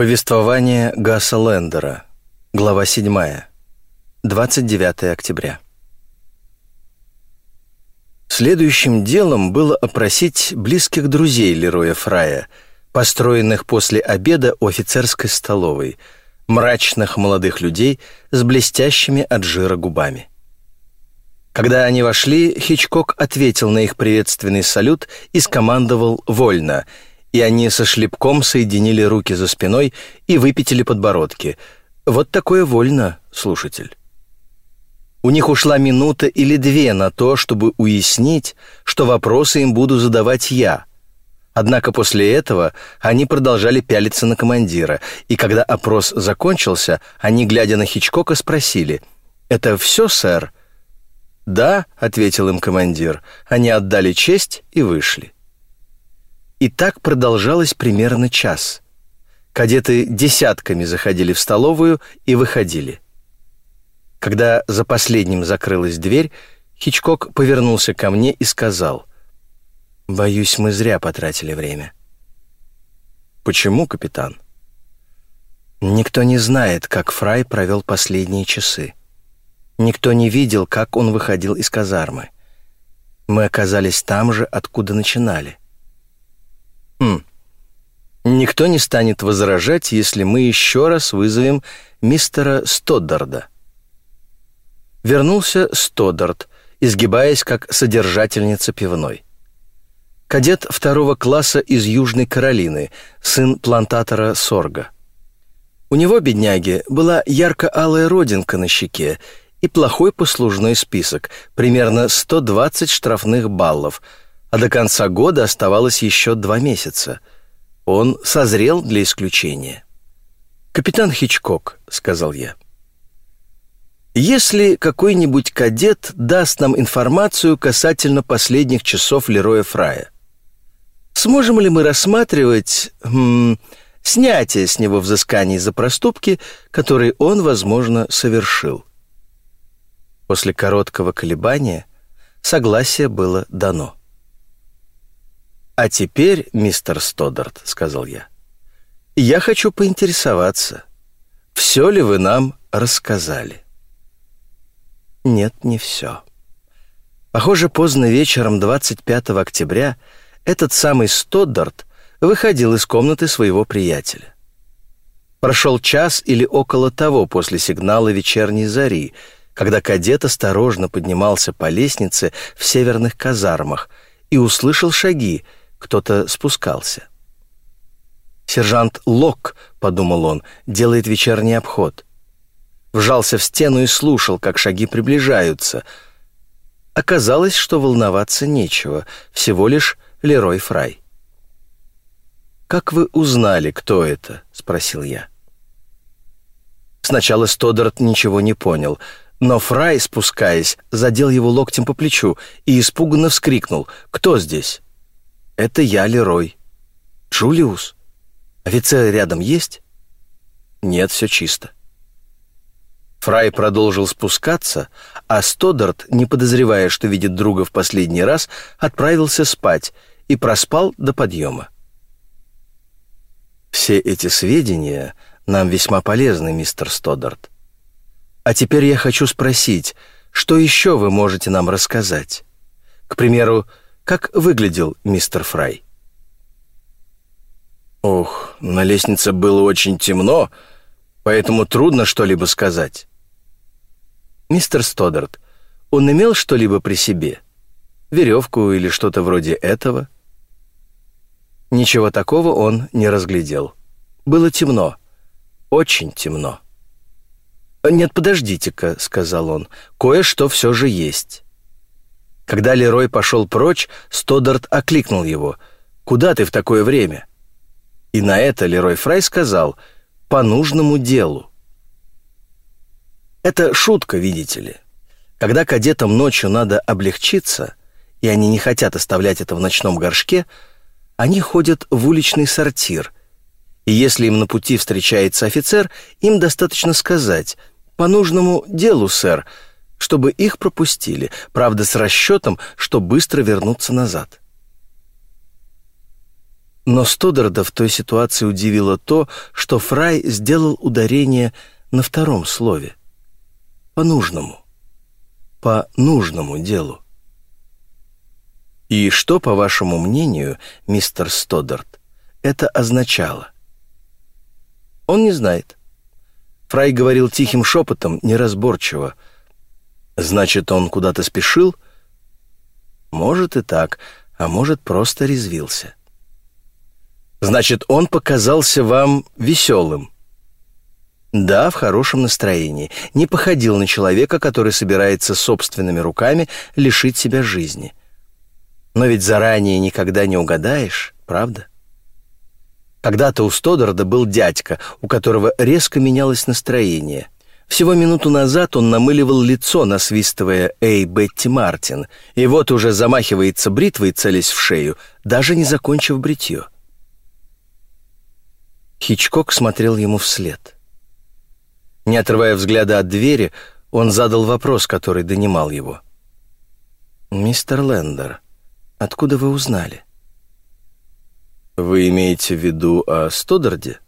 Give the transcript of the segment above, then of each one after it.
Повествование Гасса Лендера. Глава 7. 29 октября. Следующим делом было опросить близких друзей Лероя Фрая, построенных после обеда у офицерской столовой, мрачных молодых людей с блестящими от жира губами. Когда они вошли, Хичкок ответил на их приветственный салют и скомандовал «Вольно», и они со шлепком соединили руки за спиной и выпятили подбородки. Вот такое вольно, слушатель. У них ушла минута или две на то, чтобы уяснить, что вопросы им буду задавать я. Однако после этого они продолжали пялиться на командира, и когда опрос закончился, они, глядя на Хичкока, спросили «Это все, сэр?» «Да», — ответил им командир, они отдали честь и вышли. И так продолжалось примерно час. Кадеты десятками заходили в столовую и выходили. Когда за последним закрылась дверь, Хичкок повернулся ко мне и сказал, «Боюсь, мы зря потратили время». «Почему, капитан?» «Никто не знает, как Фрай провел последние часы. Никто не видел, как он выходил из казармы. Мы оказались там же, откуда начинали. Хм. Никто не станет возражать, если мы еще раз вызовем мистера Стоддарда. Вернулся Стоддард, изгибаясь как содержательница пивной. Кадет второго класса из Южной Каролины, сын плантатора Сорга. У него, бедняги, была ярко-алая родинка на щеке и плохой послужной список, примерно 120 штрафных баллов – а до конца года оставалось еще два месяца. Он созрел для исключения. «Капитан Хичкок», — сказал я, — «если какой-нибудь кадет даст нам информацию касательно последних часов Лероя Фрая, сможем ли мы рассматривать м, снятие с него взысканий за проступки, которые он, возможно, совершил?» После короткого колебания согласие было дано. «А теперь, мистер Стодарт, — сказал я, — я хочу поинтересоваться, все ли вы нам рассказали?» «Нет, не все. Похоже, поздно вечером 25 октября этот самый Стодарт выходил из комнаты своего приятеля. Прошел час или около того после сигнала вечерней зари, когда кадет осторожно поднимался по лестнице в северных казармах и услышал шаги, кто-то спускался. «Сержант Лок», — подумал он, — «делает вечерний обход». Вжался в стену и слушал, как шаги приближаются. Оказалось, что волноваться нечего, всего лишь Лерой Фрай. «Как вы узнали, кто это?» — спросил я. Сначала Стодарт ничего не понял, но Фрай, спускаясь, задел его локтем по плечу и испуганно вскрикнул «Кто здесь?» «Это я, Лерой». «Джулиус? Офицер рядом есть?» «Нет, все чисто». Фрай продолжил спускаться, а Стодарт, не подозревая, что видит друга в последний раз, отправился спать и проспал до подъема. «Все эти сведения нам весьма полезны, мистер Стодарт. А теперь я хочу спросить, что еще вы можете нам рассказать? К примеру, как выглядел мистер Фрай? Ох, на лестнице было очень темно, поэтому трудно что-либо сказать. Мистер Стодарт, он имел что-либо при себе? Веревку или что-то вроде этого? Ничего такого он не разглядел. Было темно, очень темно. «Нет, подождите-ка», — сказал он, — «кое-что все же есть». Когда Лерой пошел прочь, Стодарт окликнул его. «Куда ты в такое время?» И на это Лерой Фрай сказал «по нужному делу». Это шутка, видите ли. Когда кадетам ночью надо облегчиться, и они не хотят оставлять это в ночном горшке, они ходят в уличный сортир. И если им на пути встречается офицер, им достаточно сказать «по нужному делу, сэр», чтобы их пропустили, правда, с расчетом, что быстро вернуться назад. Но Стодарда в той ситуации удивило то, что Фрай сделал ударение на втором слове. По нужному. По нужному делу. И что, по вашему мнению, мистер Стодард, это означало? Он не знает. Фрай говорил тихим шепотом, неразборчиво. Значит, он куда-то спешил? Может и так, а может, просто резвился. Значит, он показался вам веселым. Да, в хорошем настроении. Не походил на человека, который собирается собственными руками лишить себя жизни. Но ведь заранее никогда не угадаешь, правда? Когда-то у Стодарда был дядька, у которого резко менялось настроение. Всего минуту назад он намыливал лицо, насвистывая «Эй, Бетти Мартин», и вот уже замахивается бритвой, целясь в шею, даже не закончив бритье. Хичкок смотрел ему вслед. Не отрывая взгляда от двери, он задал вопрос, который донимал его. «Мистер Лендер, откуда вы узнали?» «Вы имеете в виду о Стодарде?»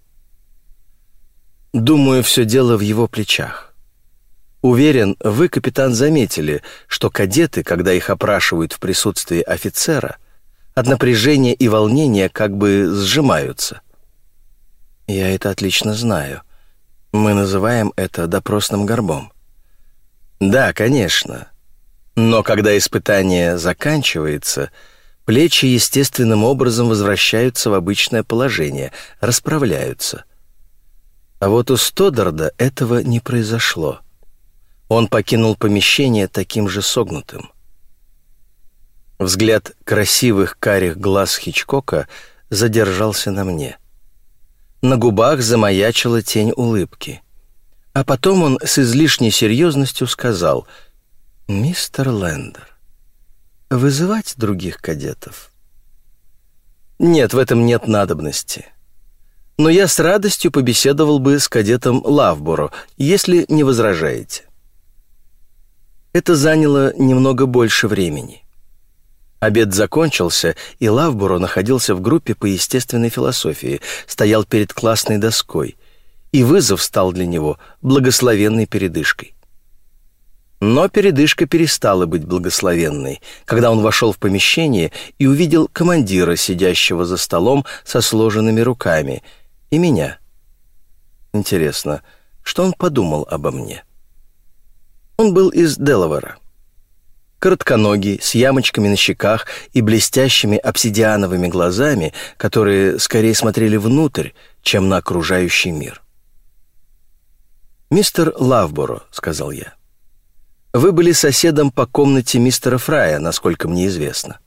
«Думаю, все дело в его плечах. Уверен, вы, капитан, заметили, что кадеты, когда их опрашивают в присутствии офицера, от напряжения и волнения как бы сжимаются». Я это отлично знаю. Мы называем это допросным горбом. Да, конечно. Но когда испытание заканчивается, плечи естественным образом возвращаются в обычное положение, расправляются. А вот у Стодарда этого не произошло. Он покинул помещение таким же согнутым. Взгляд красивых карих глаз Хичкока задержался на мне. На губах замаячила тень улыбки. А потом он с излишней серьезностью сказал «Мистер Лендер, вызывать других кадетов?» «Нет, в этом нет надобности. Но я с радостью побеседовал бы с кадетом Лавборо, если не возражаете». Это заняло немного больше времени. Обед закончился, и Лавбуро находился в группе по естественной философии, стоял перед классной доской, и вызов стал для него благословенной передышкой. Но передышка перестала быть благословенной, когда он вошел в помещение и увидел командира, сидящего за столом со сложенными руками, и меня. Интересно, что он подумал обо мне? Он был из Делавера коротконогий, с ямочками на щеках и блестящими обсидиановыми глазами, которые скорее смотрели внутрь, чем на окружающий мир. «Мистер Лавборо», — сказал я, — «вы были соседом по комнате мистера Фрая, насколько мне известно».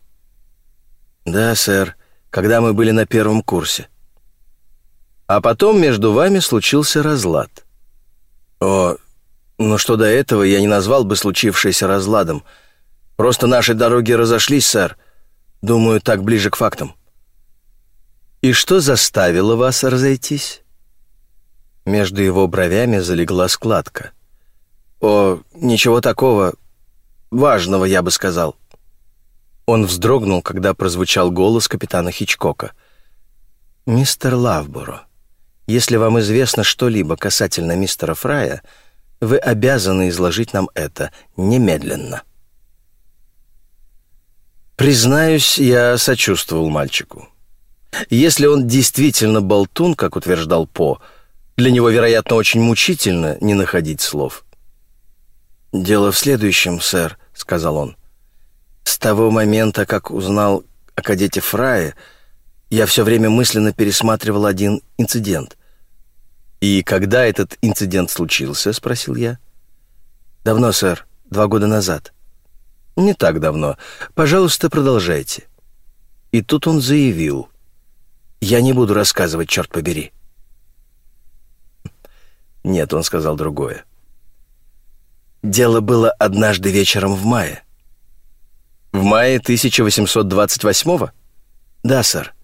«Да, сэр, когда мы были на первом курсе». «А потом между вами случился разлад». «О, ну что до этого, я не назвал бы случившееся разладом», Просто наши дороги разошлись, сэр. Думаю, так ближе к фактам». «И что заставило вас разойтись?» Между его бровями залегла складка. «О, ничего такого. Важного, я бы сказал». Он вздрогнул, когда прозвучал голос капитана Хичкока. «Мистер Лавборо, если вам известно что-либо касательно мистера Фрая, вы обязаны изложить нам это немедленно». Признаюсь, я сочувствовал мальчику. Если он действительно болтун, как утверждал По, для него, вероятно, очень мучительно не находить слов. «Дело в следующем, сэр», — сказал он. «С того момента, как узнал о кадете Фрае, я все время мысленно пересматривал один инцидент». «И когда этот инцидент случился?» — спросил я. «Давно, сэр, два года назад». «Не так давно. Пожалуйста, продолжайте». И тут он заявил. «Я не буду рассказывать, черт побери». «Нет», — он сказал другое. «Дело было однажды вечером в мае». «В мае 1828-го?» «Да, сэр.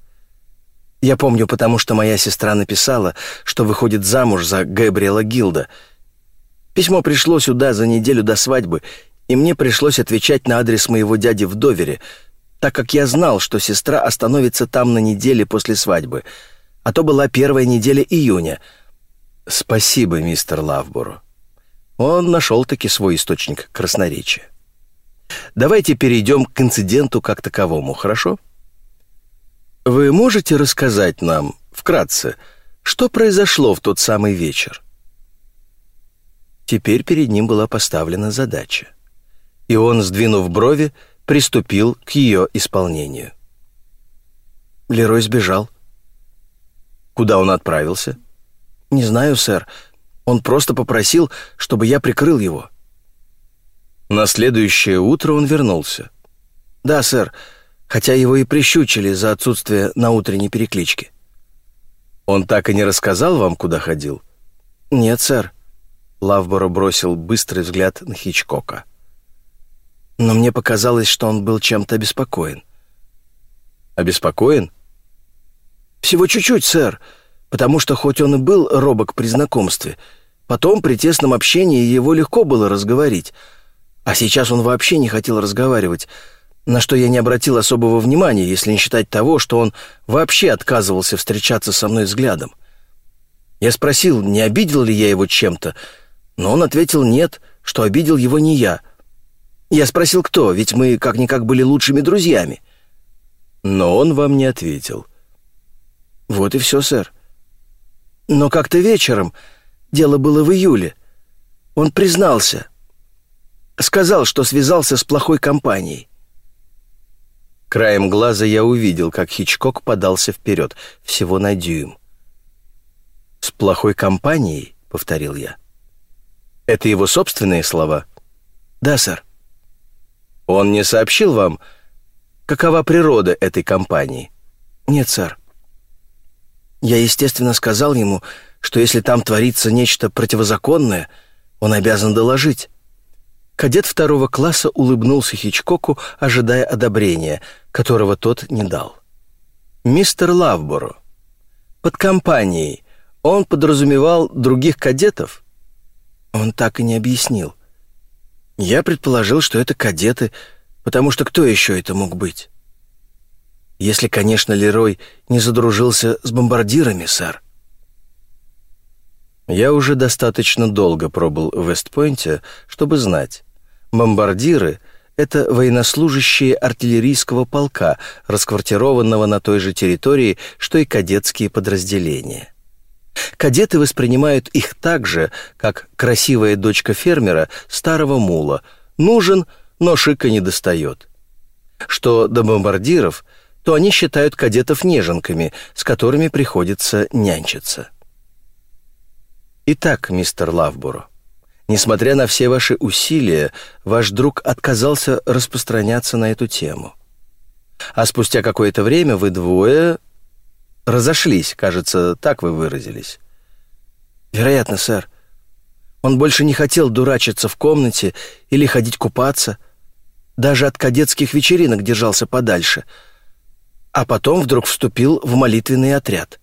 Я помню, потому что моя сестра написала, что выходит замуж за Габриэла Гилда. Письмо пришло сюда за неделю до свадьбы, и мне пришлось отвечать на адрес моего дяди в Довере. так как я знал, что сестра остановится там на неделе после свадьбы, а то была первая неделя июня. Спасибо, мистер Лавборо. Он нашел-таки свой источник красноречия. Давайте перейдем к инциденту как таковому, хорошо? Вы можете рассказать нам, вкратце, что произошло в тот самый вечер? Теперь перед ним была поставлена задача. И он, сдвинув брови, приступил к ее исполнению. Лерой сбежал. Куда он отправился? Не знаю, сэр. Он просто попросил, чтобы я прикрыл его. На следующее утро он вернулся. Да, сэр, хотя его и прищучили за отсутствие на утренней перекличке. Он так и не рассказал вам, куда ходил? Нет, сэр. Лавборо бросил быстрый взгляд на Хичкока. Но мне показалось, что он был чем-то обеспокоен. Обеспокоен? Всего чуть-чуть, сэр, потому что хоть он и был робок при знакомстве, потом при тесном общении его легко было разговорить — а сейчас он вообще не хотел разговаривать, на что я не обратил особого внимания, если не считать того, что он вообще отказывался встречаться со мной взглядом. Я спросил, не обидел ли я его чем-то, но он ответил нет, что обидел его не я. Я спросил, кто, ведь мы как-никак были лучшими друзьями. Но он вам не ответил. Вот и все, сэр. Но как-то вечером, дело было в июле, он признался, Сказал, что связался с плохой компанией. Краем глаза я увидел, как Хичкок подался вперед, всего на дюйм. «С плохой компанией?» — повторил я. «Это его собственные слова?» «Да, сэр». «Он не сообщил вам, какова природа этой компании?» «Нет, сэр». Я, естественно, сказал ему, что если там творится нечто противозаконное, он обязан доложить. Кадет второго класса улыбнулся Хичкоку, ожидая одобрения, которого тот не дал. «Мистер Лавборо, под компанией он подразумевал других кадетов?» Он так и не объяснил. Я предположил, что это кадеты, потому что кто еще это мог быть? Если, конечно, Лерой не задружился с бомбардирами, сэр. Я уже достаточно долго пробыл в Вестпойнте, чтобы знать, Бомбардиры — это военнослужащие артиллерийского полка, расквартированного на той же территории, что и кадетские подразделения. Кадеты воспринимают их так же, как красивая дочка фермера старого мула. Нужен, но шика не достает. Что до бомбардиров, то они считают кадетов неженками, с которыми приходится нянчиться. Итак, мистер Лавборо, Несмотря на все ваши усилия, ваш друг отказался распространяться на эту тему. А спустя какое-то время вы двое разошлись, кажется, так вы выразились. Вероятно, сэр. Он больше не хотел дурачиться в комнате или ходить купаться. Даже от кадетских вечеринок держался подальше. А потом вдруг вступил в молитвенный отряд.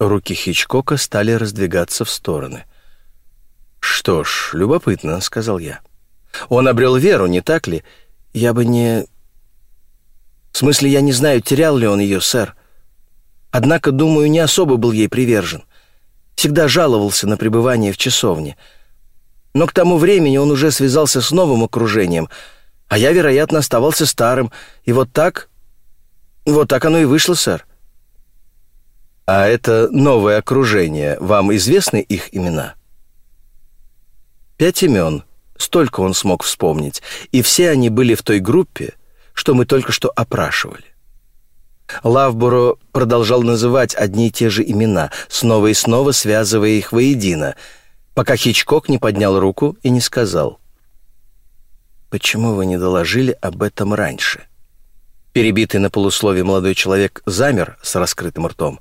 Руки Хичкока стали раздвигаться в стороны. «Что ж, любопытно», — сказал я. «Он обрел веру, не так ли? Я бы не...» «В смысле, я не знаю, терял ли он ее, сэр. Однако, думаю, не особо был ей привержен. Всегда жаловался на пребывание в часовне. Но к тому времени он уже связался с новым окружением, а я, вероятно, оставался старым. И вот так... Вот так оно и вышло, сэр». «А это новое окружение, вам известны их имена?» Пять имен, столько он смог вспомнить, и все они были в той группе, что мы только что опрашивали. Лавборо продолжал называть одни и те же имена, снова и снова связывая их воедино, пока Хичкок не поднял руку и не сказал. «Почему вы не доложили об этом раньше?» Перебитый на полусловие молодой человек замер с раскрытым ртом.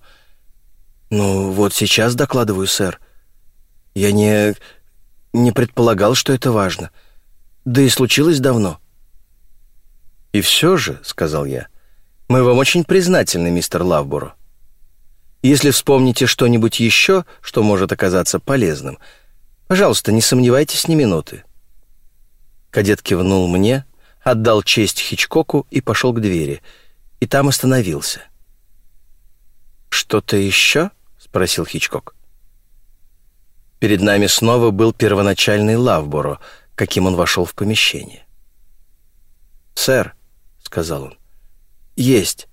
«Ну, вот сейчас докладываю, сэр. Я не не предполагал, что это важно. Да и случилось давно». «И все же», — сказал я, — «мы вам очень признательны, мистер Лавборо. Если вспомните что-нибудь еще, что может оказаться полезным, пожалуйста, не сомневайтесь ни минуты». Кадет кивнул мне, отдал честь Хичкоку и пошел к двери. И там остановился. «Что-то еще?» — спросил Хичкок. Перед нами снова был первоначальный Лавборо, каким он вошел в помещение. «Сэр», — сказал он, — «есть.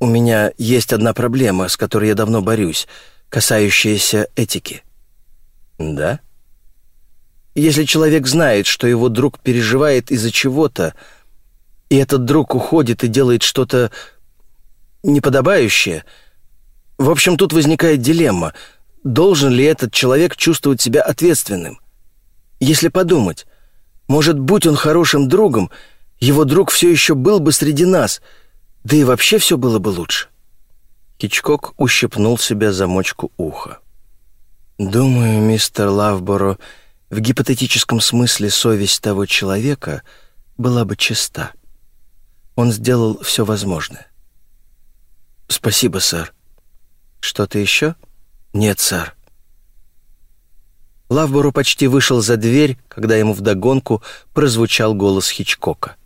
У меня есть одна проблема, с которой я давно борюсь, касающаяся этики». «Да?» Если человек знает, что его друг переживает из-за чего-то, и этот друг уходит и делает что-то неподобающее, в общем, тут возникает дилемма, должен ли этот человек чувствовать себя ответственным. Если подумать, может, будь он хорошим другом, его друг все еще был бы среди нас, да и вообще все было бы лучше. Кичкок ущипнул себя за мочку уха. «Думаю, мистер Лавборо, в гипотетическом смысле совесть того человека была бы чиста. Он сделал все возможное. «Спасибо, сэр». «Что-то еще?» «Нет, сэр». Лавбору почти вышел за дверь, когда ему вдогонку прозвучал голос Хичкока.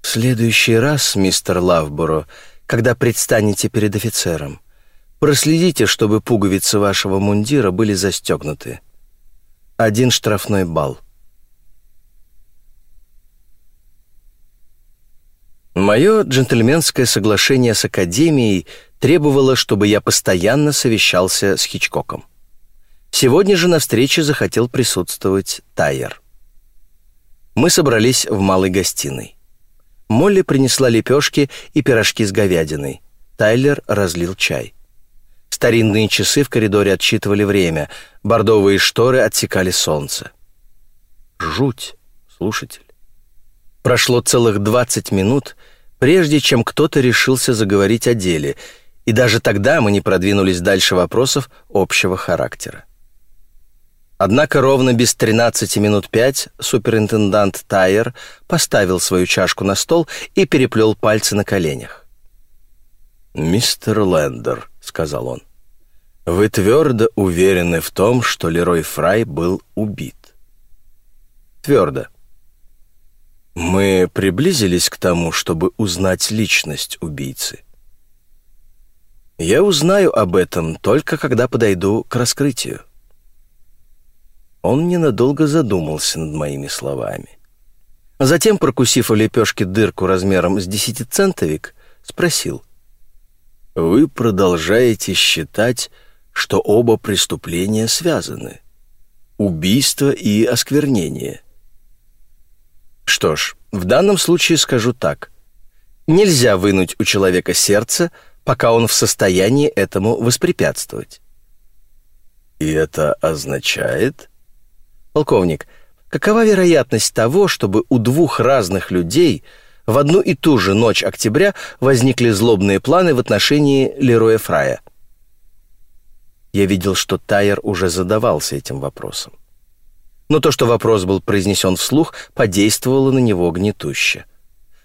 «В следующий раз, мистер Лавборо, когда предстанете перед офицером, проследите, чтобы пуговицы вашего мундира были застегнуты один штрафной балл. Мое джентльменское соглашение с Академией требовало, чтобы я постоянно совещался с Хичкоком. Сегодня же на встрече захотел присутствовать Тайер. Мы собрались в малой гостиной. Молли принесла лепешки и пирожки с говядиной. Тайлер разлил чай. Старинные часы в коридоре отсчитывали время, бордовые шторы отсекали солнце. Жуть, слушатель. Прошло целых двадцать минут, прежде чем кто-то решился заговорить о деле, и даже тогда мы не продвинулись дальше вопросов общего характера. Однако ровно без 13 минут пять суперинтендант Тайер поставил свою чашку на стол и переплел пальцы на коленях. «Мистер Лендер», — сказал он, вы твердо уверены в том, что Лерой Фрай был убит? Твердо. Мы приблизились к тому, чтобы узнать личность убийцы. Я узнаю об этом только когда подойду к раскрытию. Он ненадолго задумался над моими словами. Затем, прокусив у лепешки дырку размером с десятицентовик, спросил. «Вы продолжаете считать, что оба преступления связаны. Убийство и осквернение. Что ж, в данном случае скажу так. Нельзя вынуть у человека сердце, пока он в состоянии этому воспрепятствовать. И это означает... Полковник, какова вероятность того, чтобы у двух разных людей в одну и ту же ночь октября возникли злобные планы в отношении Лероя Фрая? Я видел, что Тайер уже задавался этим вопросом. Но то, что вопрос был произнесен вслух, подействовало на него гнетуще.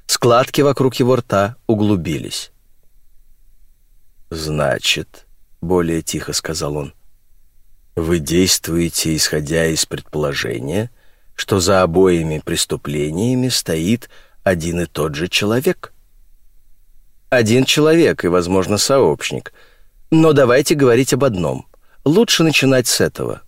Складки вокруг его рта углубились. «Значит», — более тихо сказал он, — «вы действуете, исходя из предположения, что за обоими преступлениями стоит один и тот же человек?» «Один человек и, возможно, сообщник — но давайте говорить об одном. Лучше начинать с этого.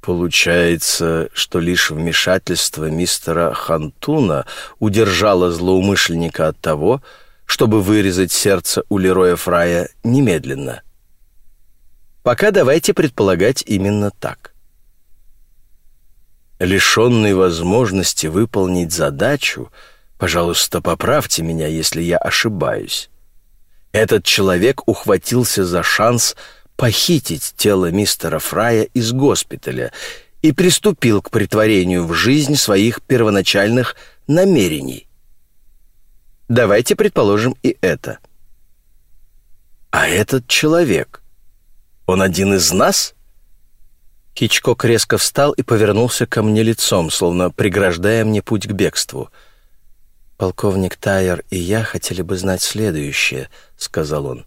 Получается, что лишь вмешательство мистера Хантуна удержало злоумышленника от того, чтобы вырезать сердце у Лероя Фрая немедленно. Пока давайте предполагать именно так. Лишенный возможности выполнить задачу, пожалуйста, поправьте меня, если я ошибаюсь. Этот человек ухватился за шанс похитить тело мистера Фрая из госпиталя и приступил к притворению в жизнь своих первоначальных намерений. Давайте предположим и это. А этот человек, он один из нас? Хичкок резко встал и повернулся ко мне лицом, словно преграждая мне путь к бегству — «Полковник Тайер и я хотели бы знать следующее», — сказал он.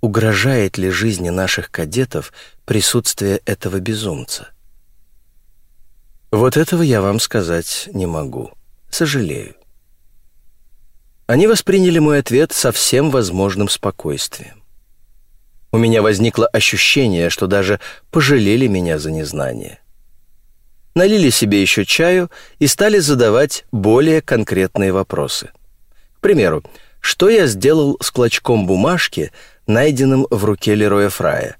«Угрожает ли жизни наших кадетов присутствие этого безумца?» Вот этого я вам сказать не могу. Сожалею. Они восприняли мой ответ со всем возможным спокойствием. У меня возникло ощущение, что даже пожалели меня за незнание. Налили себе еще чаю и стали задавать более конкретные вопросы. К примеру, что я сделал с клочком бумажки, найденным в руке Лероя Фрая?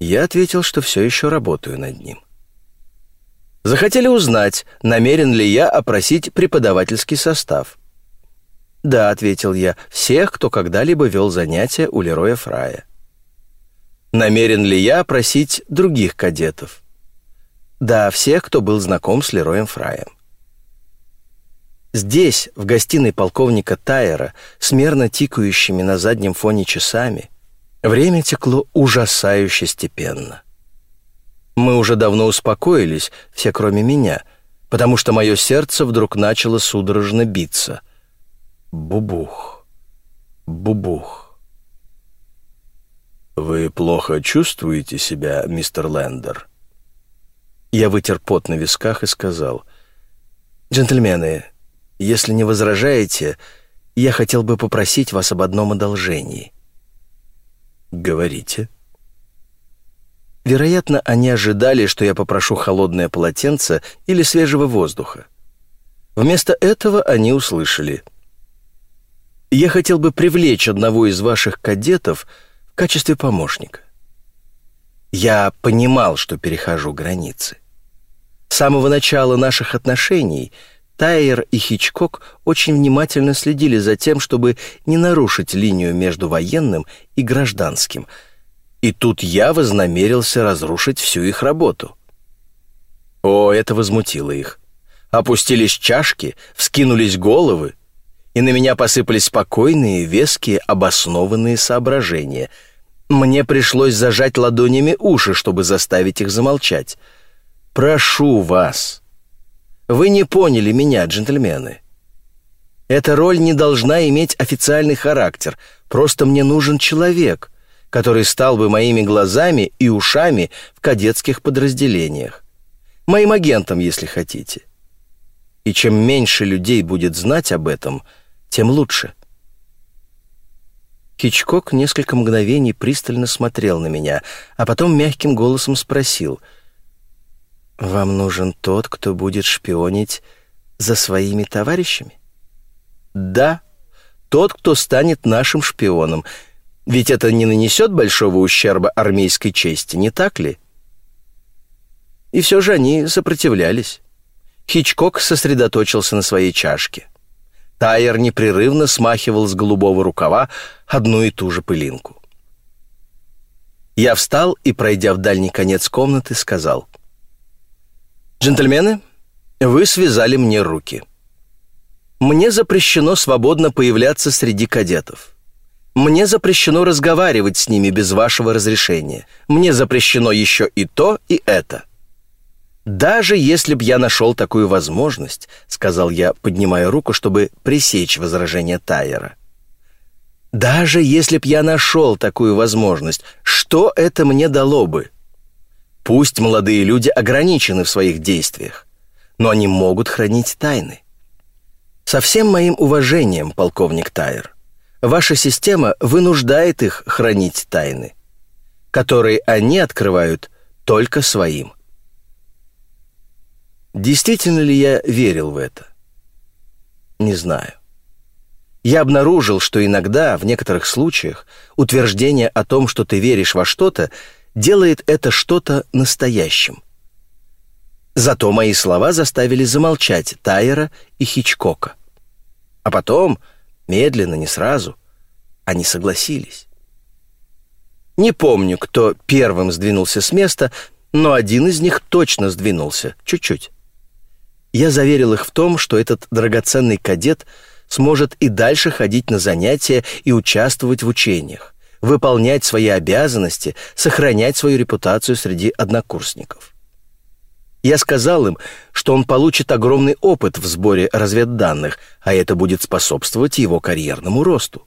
Я ответил, что все еще работаю над ним. Захотели узнать, намерен ли я опросить преподавательский состав. «Да», — ответил я, — «всех, кто когда-либо вел занятия у Лероя Фрая». Намерен ли я опросить других кадетов? Да, всех, кто был знаком с Лероем Фраем. Здесь, в гостиной полковника Тайера, с мерно тикающими на заднем фоне часами, время текло ужасающе степенно. Мы уже давно успокоились, все кроме меня, потому что мое сердце вдруг начало судорожно биться. Бубух, бубух. «Вы плохо чувствуете себя, мистер Лендер?» Я вытер пот на висках и сказал, «Джентльмены, если не возражаете, я хотел бы попросить вас об одном одолжении». «Говорите». Вероятно, они ожидали, что я попрошу холодное полотенце или свежего воздуха. Вместо этого они услышали. «Я хотел бы привлечь одного из ваших кадетов в качестве помощника». Я понимал, что перехожу границы. С самого начала наших отношений Тайер и Хичкок очень внимательно следили за тем, чтобы не нарушить линию между военным и гражданским – и тут я вознамерился разрушить всю их работу. О, это возмутило их. Опустились чашки, вскинулись головы, и на меня посыпались спокойные, веские, обоснованные соображения. Мне пришлось зажать ладонями уши, чтобы заставить их замолчать. «Прошу вас. Вы не поняли меня, джентльмены. Эта роль не должна иметь официальный характер. Просто мне нужен человек, который стал бы моими глазами и ушами в кадетских подразделениях. Моим агентом, если хотите. И чем меньше людей будет знать об этом, тем лучше. Хичкок несколько мгновений пристально смотрел на меня, а потом мягким голосом спросил, «Вам нужен тот, кто будет шпионить за своими товарищами?» «Да, тот, кто станет нашим шпионом», ведь это не нанесет большого ущерба армейской чести, не так ли? И все же они сопротивлялись. Хичкок сосредоточился на своей чашке. Тайер непрерывно смахивал с голубого рукава одну и ту же пылинку. Я встал и, пройдя в дальний конец комнаты, сказал. «Джентльмены, вы связали мне руки. Мне запрещено свободно появляться среди кадетов. Мне запрещено разговаривать с ними без вашего разрешения. Мне запрещено еще и то, и это». «Даже если б я нашел такую возможность», — сказал я, поднимая руку, чтобы пресечь возражение Тайера. «Даже если б я нашел такую возможность, что это мне дало бы? Пусть молодые люди ограничены в своих действиях, но они могут хранить тайны. Со всем моим уважением, полковник Тайер, Ваша система вынуждает их хранить тайны, которые они открывают только своим. Действительно ли я верил в это? Не знаю. Я обнаружил, что иногда, в некоторых случаях, утверждение о том, что ты веришь во что-то, делает это что-то настоящим. Зато мои слова заставили замолчать Тайера и Хичкока. А потом Медленно, не сразу. Они согласились. Не помню, кто первым сдвинулся с места, но один из них точно сдвинулся, чуть-чуть. Я заверил их в том, что этот драгоценный кадет сможет и дальше ходить на занятия и участвовать в учениях, выполнять свои обязанности, сохранять свою репутацию среди однокурсников. Я сказал им, что он получит огромный опыт в сборе разведданных, а это будет способствовать его карьерному росту.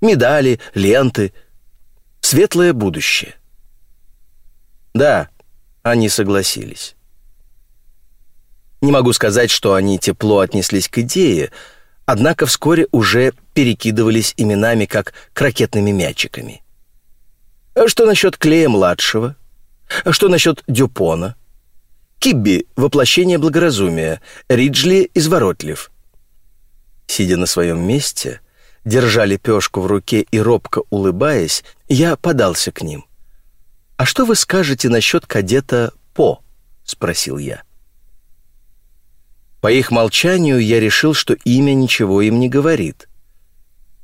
Медали, ленты, светлое будущее. Да, они согласились. Не могу сказать, что они тепло отнеслись к идее, однако вскоре уже перекидывались именами как крокетными мячиками. А что насчет Клея-младшего? А что насчет Дюпона? Кибби — воплощение благоразумия, Риджли — изворотлив. Сидя на своем месте, держа лепешку в руке и робко улыбаясь, я подался к ним. «А что вы скажете насчет кадета По?» — спросил я. По их молчанию я решил, что имя ничего им не говорит.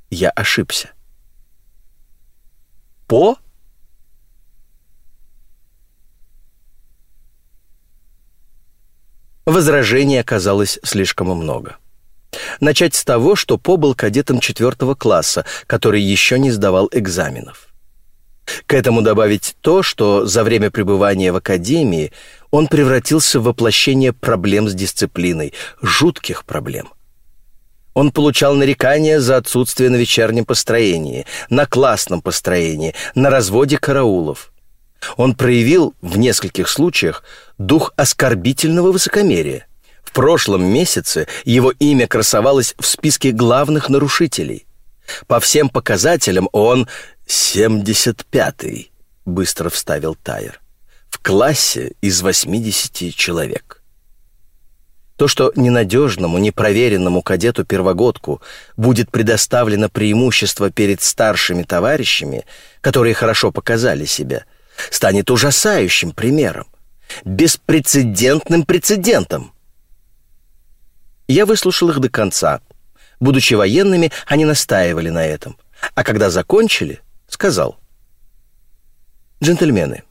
Я ошибся. «По?» Возражений оказалось слишком много. Начать с того, что По был кадетом четвертого класса, который еще не сдавал экзаменов. К этому добавить то, что за время пребывания в академии он превратился в воплощение проблем с дисциплиной, жутких проблем. Он получал нарекания за отсутствие на вечернем построении, на классном построении, на разводе караулов. Он проявил в нескольких случаях дух оскорбительного высокомерия. В прошлом месяце его имя красовалось в списке главных нарушителей. По всем показателям он «семьдесят пятый», — быстро вставил Тайер в классе из 80 человек. То, что ненадежному, непроверенному кадету-первогодку будет предоставлено преимущество перед старшими товарищами, которые хорошо показали себя, станет ужасающим примером, беспрецедентным прецедентом. Я выслушал их до конца. Будучи военными, они настаивали на этом. А когда закончили, сказал. «Джентльмены,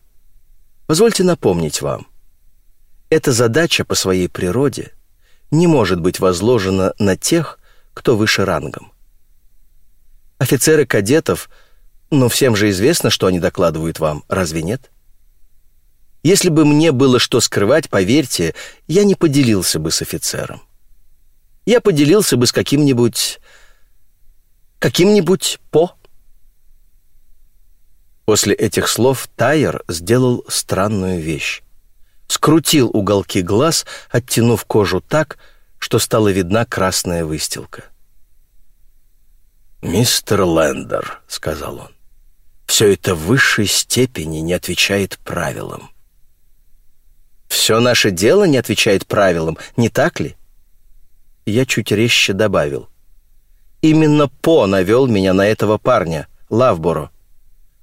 Позвольте напомнить вам, эта задача по своей природе не может быть возложена на тех, кто выше рангом. Офицеры кадетов, но ну, всем же известно, что они докладывают вам, разве нет? Если бы мне было что скрывать, поверьте, я не поделился бы с офицером. Я поделился бы с каким-нибудь... каким-нибудь по... После этих слов Тайер сделал странную вещь. Скрутил уголки глаз, оттянув кожу так, что стала видна красная выстилка. «Мистер Лендер», — сказал он, — «все это в высшей степени не отвечает правилам». «Все наше дело не отвечает правилам, не так ли?» Я чуть резче добавил. «Именно По навел меня на этого парня, Лавборо.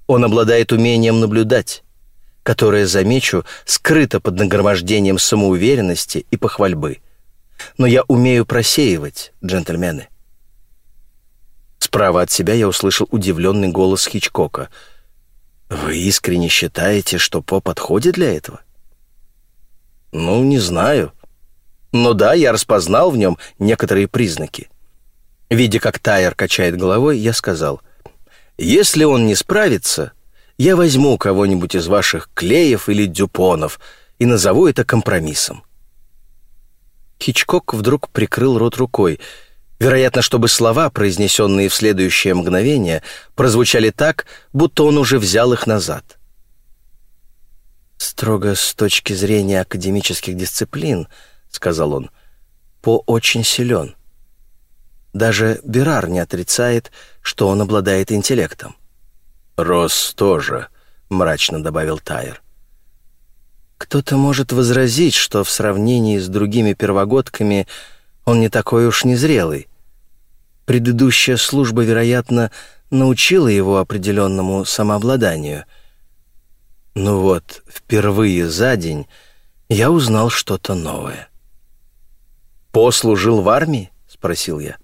Он обладает умением наблюдать, которое, замечу, скрыто под нагромождением самоуверенности и похвальбы. Но я умею просеивать, джентльмены. Справа от себя я услышал удивленный голос Хичкока. «Вы искренне считаете, что По подходит для этого?» «Ну, не знаю. Но да, я распознал в нем некоторые признаки». Видя, как Тайер качает головой, я сказал, если он не справится, я возьму кого-нибудь из ваших Клеев или Дюпонов и назову это компромиссом». Хичкок вдруг прикрыл рот рукой, вероятно, чтобы слова, произнесенные в следующее мгновение, прозвучали так, будто он уже взял их назад. «Строго с точки зрения академических дисциплин», — сказал он, — «По очень силен. Даже Берар не отрицает, что он обладает интеллектом. «Росс тоже», — мрачно добавил Тайер. Кто-то может возразить, что в сравнении с другими первогодками он не такой уж незрелый. Предыдущая служба, вероятно, научила его определенному самообладанию. Но вот впервые за день я узнал что-то новое. «Послужил в армии?» — спросил я.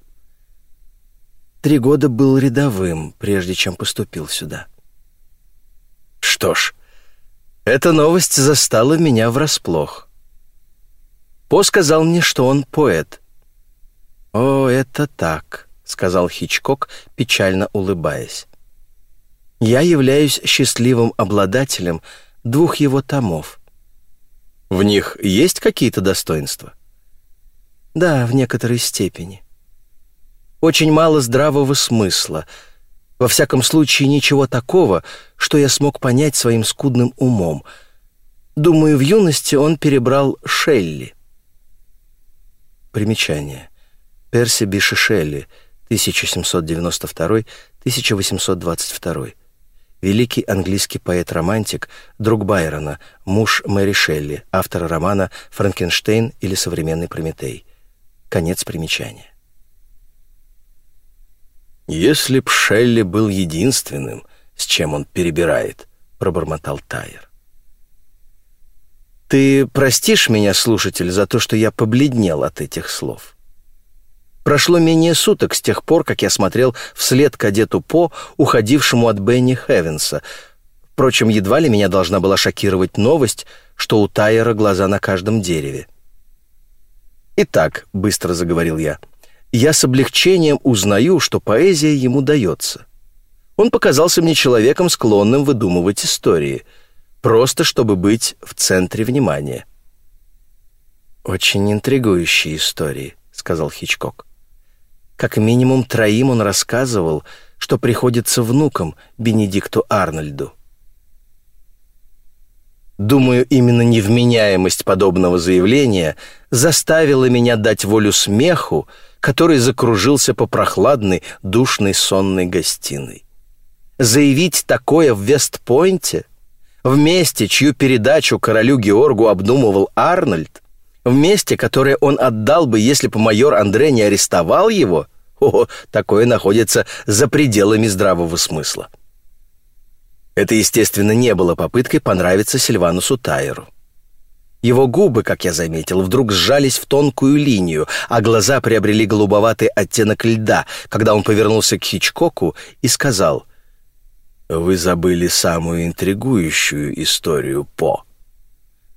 Три года был рядовым, прежде чем поступил сюда. Что ж, эта новость застала меня врасплох. По сказал мне, что он поэт. «О, это так», — сказал Хичкок, печально улыбаясь. «Я являюсь счастливым обладателем двух его томов. В них есть какие-то достоинства?» «Да, в некоторой степени очень мало здравого смысла. Во всяком случае, ничего такого, что я смог понять своим скудным умом. Думаю, в юности он перебрал Шелли. Примечание. Перси Биши Шелли, 1792-1822. Великий английский поэт-романтик, друг Байрона, муж Мэри Шелли, автора романа «Франкенштейн» или «Современный Прометей». Конец примечания. «Если б Шелли был единственным, с чем он перебирает», — пробормотал Тайер. «Ты простишь меня, слушатель, за то, что я побледнел от этих слов?» Прошло менее суток с тех пор, как я смотрел вслед кадету По, уходившему от Бенни Хевенса. Впрочем, едва ли меня должна была шокировать новость, что у Тайера глаза на каждом дереве. «Итак», — быстро заговорил я, — «я с облегчением узнаю, что поэзия ему дается. Он показался мне человеком, склонным выдумывать истории, просто чтобы быть в центре внимания». «Очень интригующие истории», — сказал Хичкок. Как минимум троим он рассказывал, что приходится внуком Бенедикту Арнольду. Думаю, именно невменяемость подобного заявления заставила меня дать волю смеху, который закружился по прохладной, душной сонной гостиной. Заявить такое в Вестпойнте, в месте, чью передачу королю Георгу обдумывал Арнольд, в месте, которое он отдал бы, если бы майор Андре не арестовал его, о, такое находится за пределами здравого смысла. Это, естественно, не было попыткой понравиться Сильванусу Тайеру. Его губы, как я заметил, вдруг сжались в тонкую линию, а глаза приобрели голубоватый оттенок льда, когда он повернулся к Хичкоку и сказал «Вы забыли самую интригующую историю По.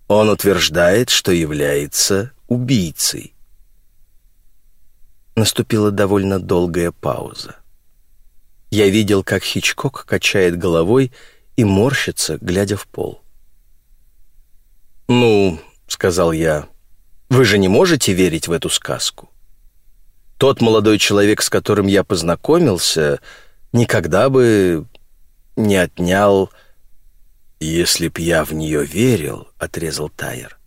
Он утверждает, что является убийцей. Наступила довольно долгая пауза. Я видел, как Хичкок качает головой и морщится, глядя в пол. «Ну, — сказал я, — вы же не можете верить в эту сказку? Тот молодой человек, с которым я познакомился, никогда бы не отнял...» «Если б я в нее верил, — отрезал Тайер,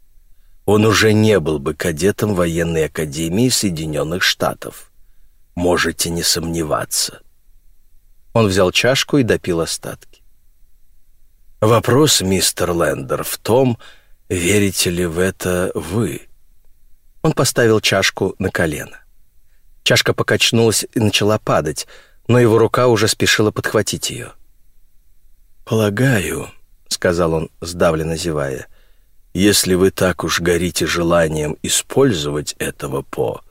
он уже не был бы кадетом военной академии Соединенных Штатов. Можете не сомневаться. Он взял чашку и допил остатки. Вопрос, мистер Лендер, в том, верите ли в это вы. Он поставил чашку на колено. Чашка покачнулась и начала падать, но его рука уже спешила подхватить ее. «Полагаю», — сказал он, сдавленно зевая, — если вы так уж горите желанием использовать этого По,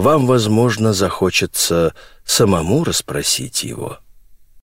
вам, возможно, захочется самому расспросить его».